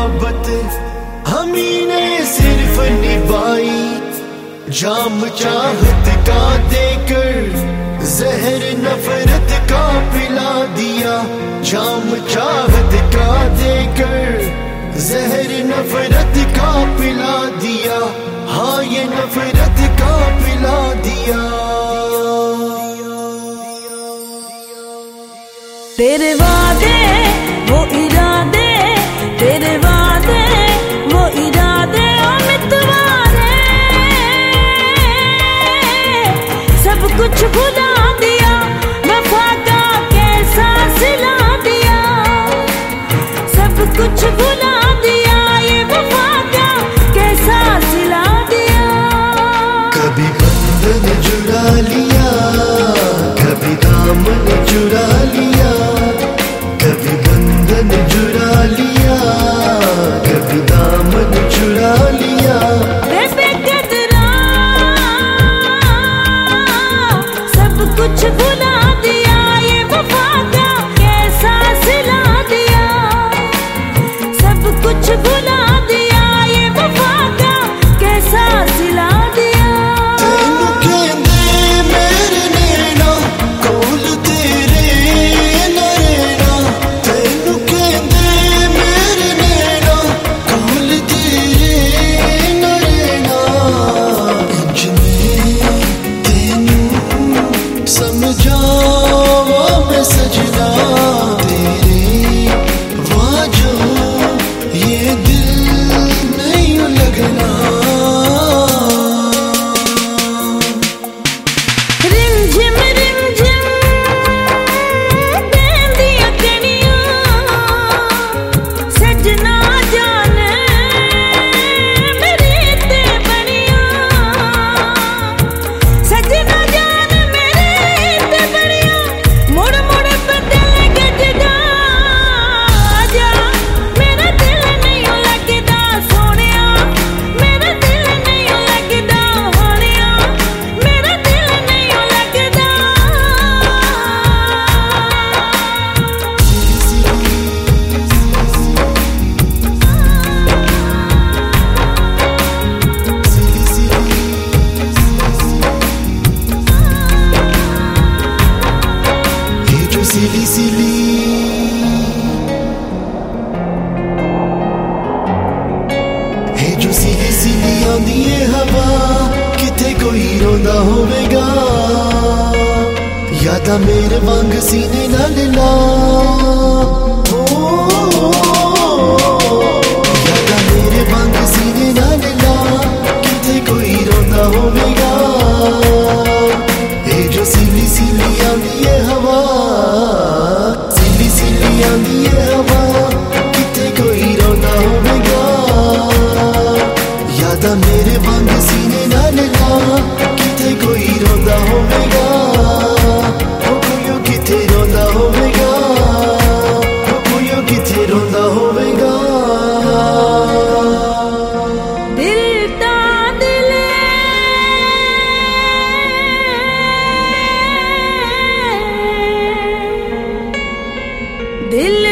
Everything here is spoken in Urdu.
محبت ہم نے صرف نبھائی۔ جام چاہت کا دے کر زہر نفرت کا پلا دیا۔ جام چاہت کا دے کر زہر نفرت کا پلا دیا۔ ہاں یہ نفرت کا پلا دیا۔ تیرے وعدے she's a Dieu, Silly, Silly. ਹੇ ਜੋ ਸਿੱਧੀ ਸਿੱਧੀ ਆਂਦੀ ਏ ਹਵਾ ਕਿਤੇ ਕੋਈ ਰੋਂਦਾ ਹੋਵੇਗਾ ਯਾ ਤਾਂ ਮੇਰੇ ਵਾਂਗ ਸੀਨੇ ਨਾਲ ਲਾ Dele.